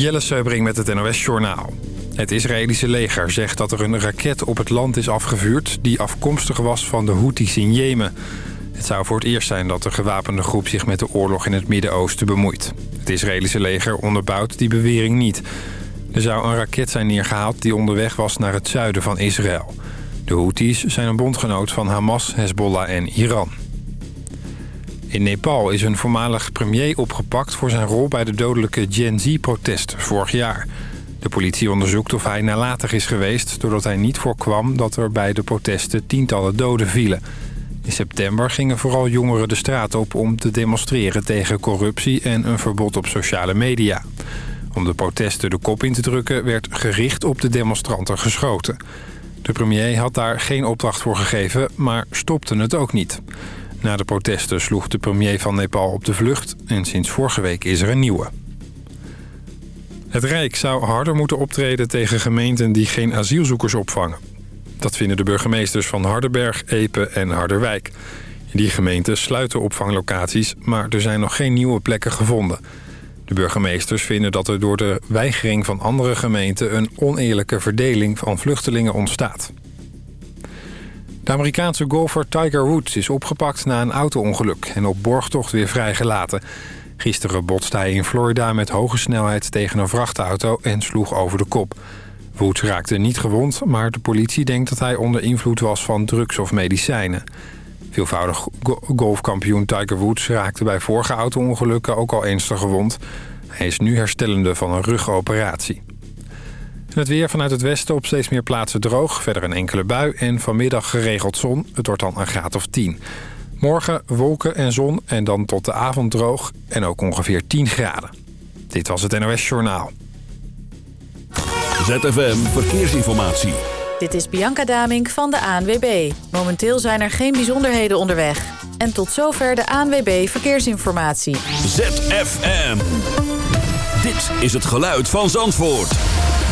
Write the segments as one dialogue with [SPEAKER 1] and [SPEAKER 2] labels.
[SPEAKER 1] Jelle Seubring met het NOS Journaal. Het Israëlische leger zegt dat er een raket op het land is afgevuurd... die afkomstig was van de Houthis in Jemen. Het zou voor het eerst zijn dat de gewapende groep zich met de oorlog in het Midden-Oosten bemoeit. Het Israëlische leger onderbouwt die bewering niet. Er zou een raket zijn neergehaald die onderweg was naar het zuiden van Israël. De Houthis zijn een bondgenoot van Hamas, Hezbollah en Iran. In Nepal is een voormalig premier opgepakt voor zijn rol bij de dodelijke Gen Z-protest vorig jaar. De politie onderzoekt of hij nalatig is geweest... doordat hij niet voorkwam dat er bij de protesten tientallen doden vielen. In september gingen vooral jongeren de straat op om te demonstreren tegen corruptie... en een verbod op sociale media. Om de protesten de kop in te drukken werd gericht op de demonstranten geschoten. De premier had daar geen opdracht voor gegeven, maar stopte het ook niet. Na de protesten sloeg de premier van Nepal op de vlucht... en sinds vorige week is er een nieuwe. Het Rijk zou harder moeten optreden tegen gemeenten die geen asielzoekers opvangen. Dat vinden de burgemeesters van Hardenberg, Epe en Harderwijk. Die gemeenten sluiten opvanglocaties, maar er zijn nog geen nieuwe plekken gevonden. De burgemeesters vinden dat er door de weigering van andere gemeenten... een oneerlijke verdeling van vluchtelingen ontstaat. De Amerikaanse golfer Tiger Woods is opgepakt na een auto-ongeluk... en op borgtocht weer vrijgelaten... Gisteren botste hij in Florida met hoge snelheid tegen een vrachtauto en sloeg over de kop. Woods raakte niet gewond, maar de politie denkt dat hij onder invloed was van drugs of medicijnen. Veelvoudig golfkampioen Tiger Woods raakte bij vorige auto-ongelukken ook al ernstig gewond. Hij is nu herstellende van een rugoperatie. Het weer vanuit het westen op steeds meer plaatsen droog. Verder een enkele bui en vanmiddag geregeld zon. Het wordt dan een graad of 10. Morgen wolken en zon en dan tot de avond droog en ook ongeveer 10 graden. Dit was het NOS Journaal.
[SPEAKER 2] ZFM Verkeersinformatie.
[SPEAKER 3] Dit is Bianca Damink van de ANWB. Momenteel zijn er geen bijzonderheden onderweg. En tot zover de ANWB Verkeersinformatie.
[SPEAKER 2] ZFM. Dit is het geluid van Zandvoort.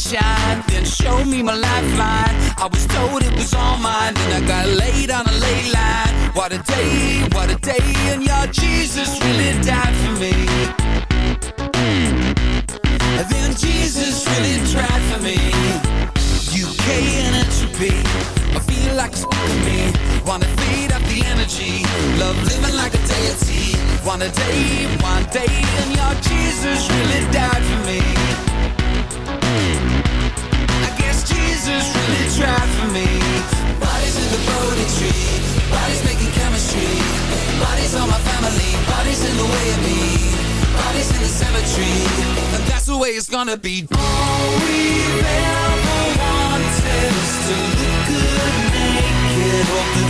[SPEAKER 4] Sunshine, then showed me my lifeline. I was told it was all mine, then I got laid on a ley line. What a day, what a day, and your Jesus really died for me. And then Jesus really tried for me. UK and entropy, I feel like it's me. Wanna feed up the energy, love living like a deity. One day, one day, and your Jesus really died for me. Jesus really tried for me. Bodies in the Bodhi tree, bodies making chemistry. Bodies on my family, bodies in the way of me. Bodies in the cemetery, and that's the way it's gonna be. All we've ever wanted is to look good naked.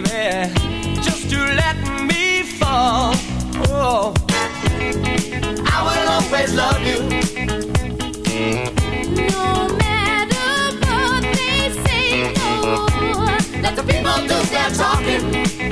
[SPEAKER 5] baby, just to let me fall. Oh, I will always love you.
[SPEAKER 6] No matter what they say, no.
[SPEAKER 5] Let the people do their talking.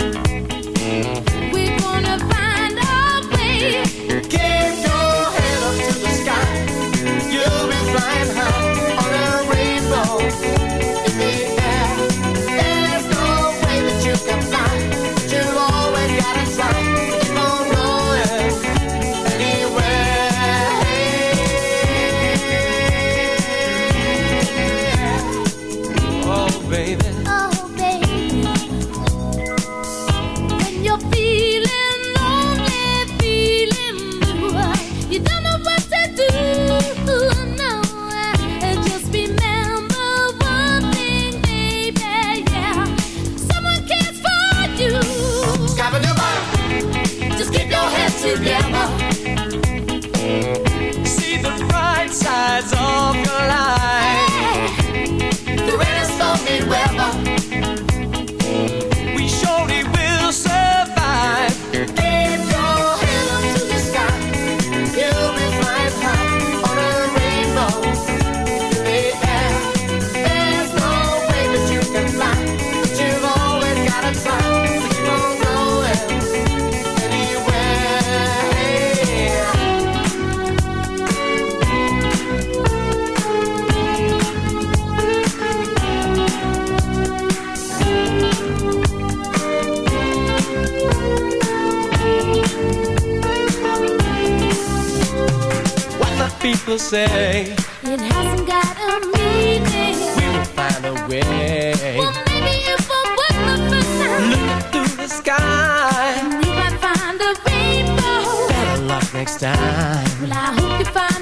[SPEAKER 5] people say
[SPEAKER 6] it hasn't got a meaning.
[SPEAKER 5] We will find a way.
[SPEAKER 6] Well, maybe if I work the first time
[SPEAKER 5] looking through the sky,
[SPEAKER 6] we might find a rainbow.
[SPEAKER 5] Better luck next time.
[SPEAKER 6] Well, I hope you find.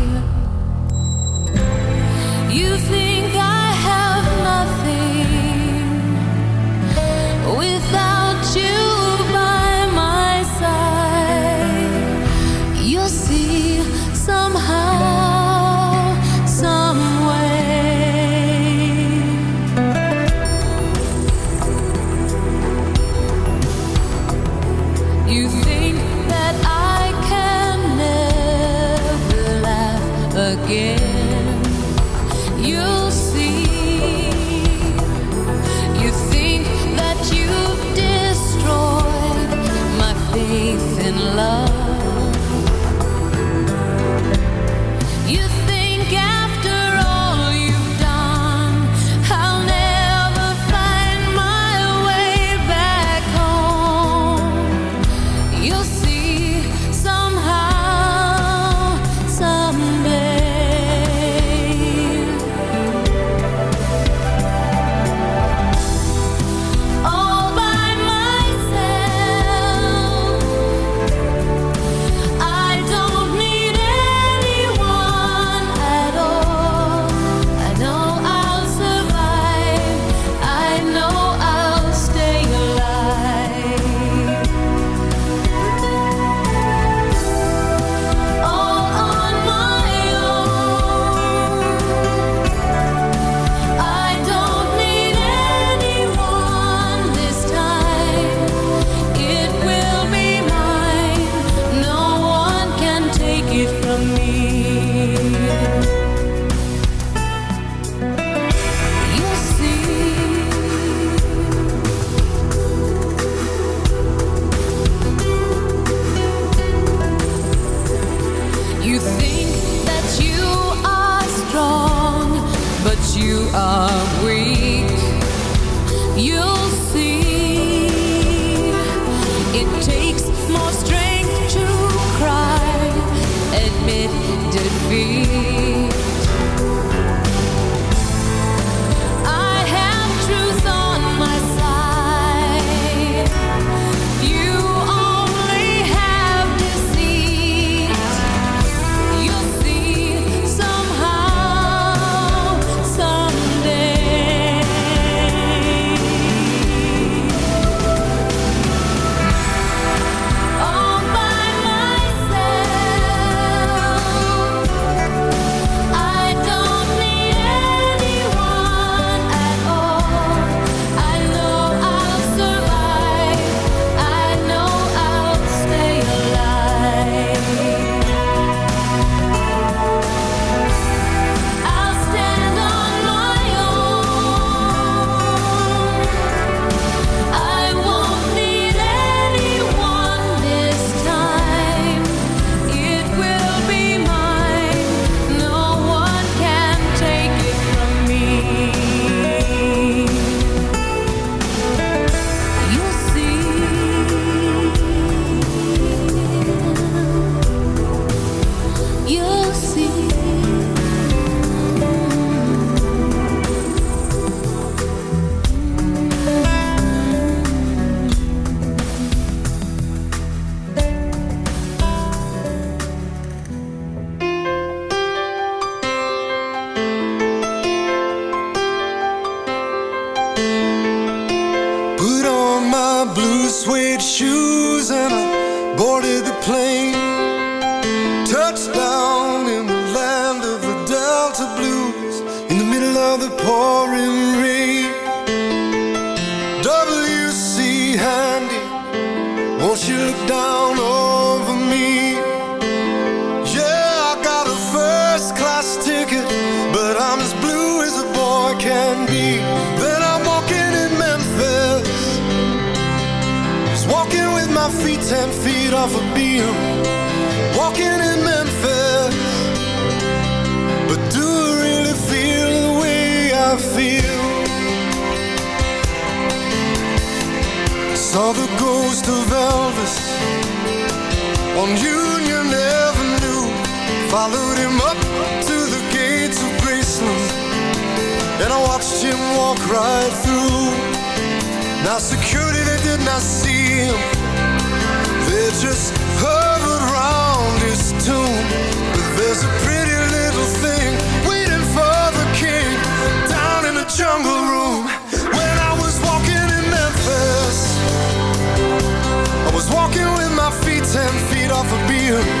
[SPEAKER 6] you.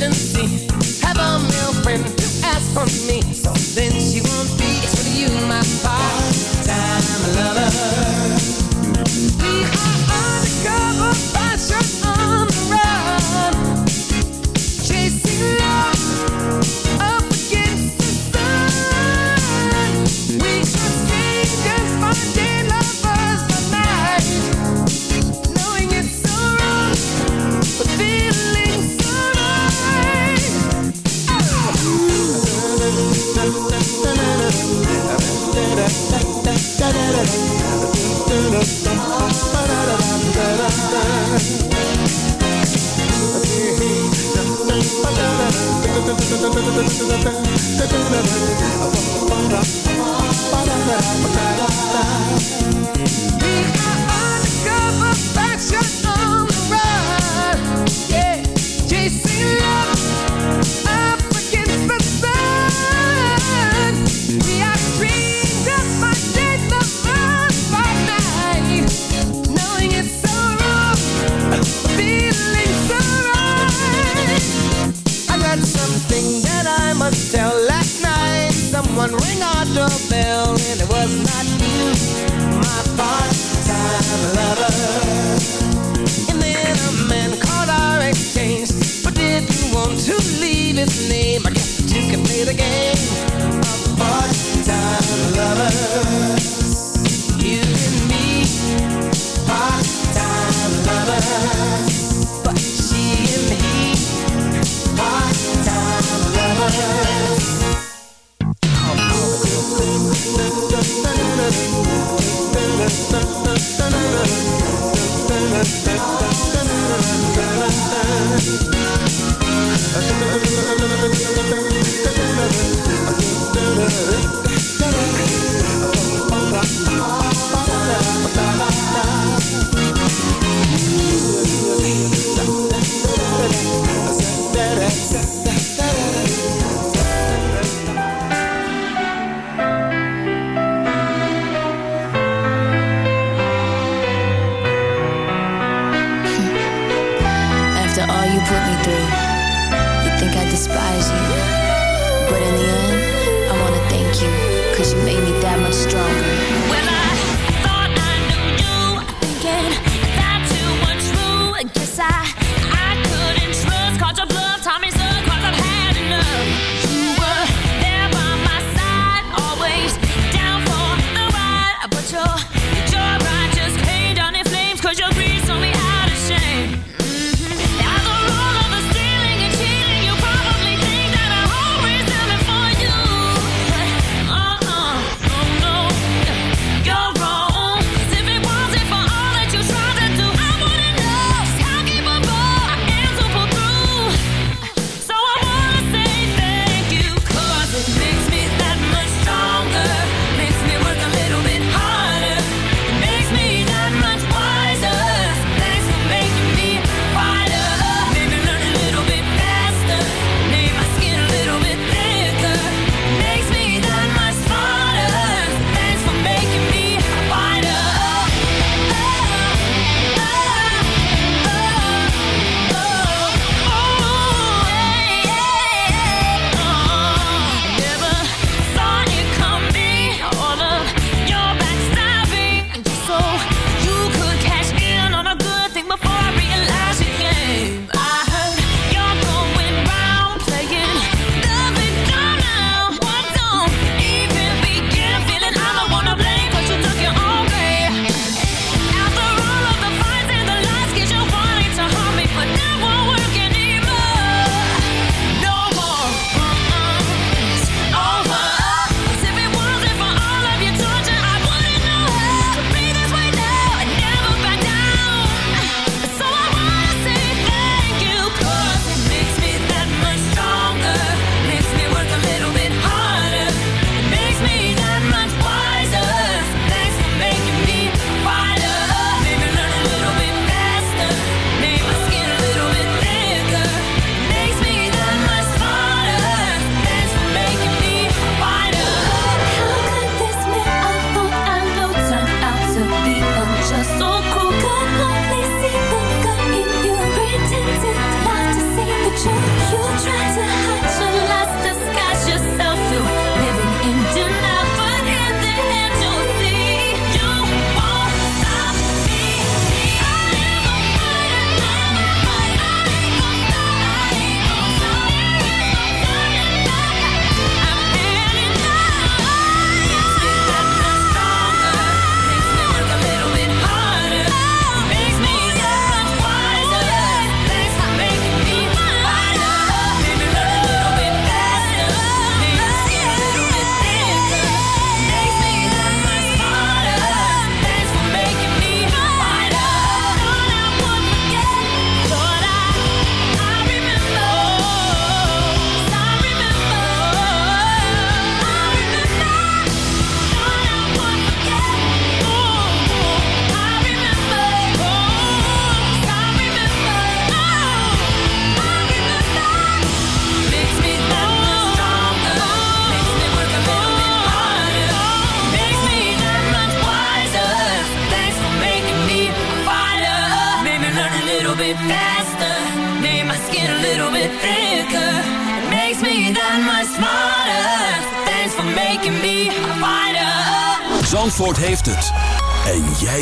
[SPEAKER 5] emergency. Have a male friend ask for me. So then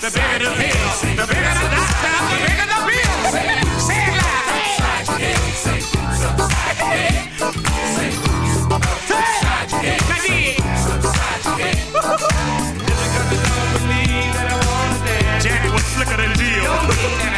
[SPEAKER 7] the bigger the pill, the bigger the doctor, the bigger the bill. Say it loud.
[SPEAKER 8] Say
[SPEAKER 7] was slicker than Jill.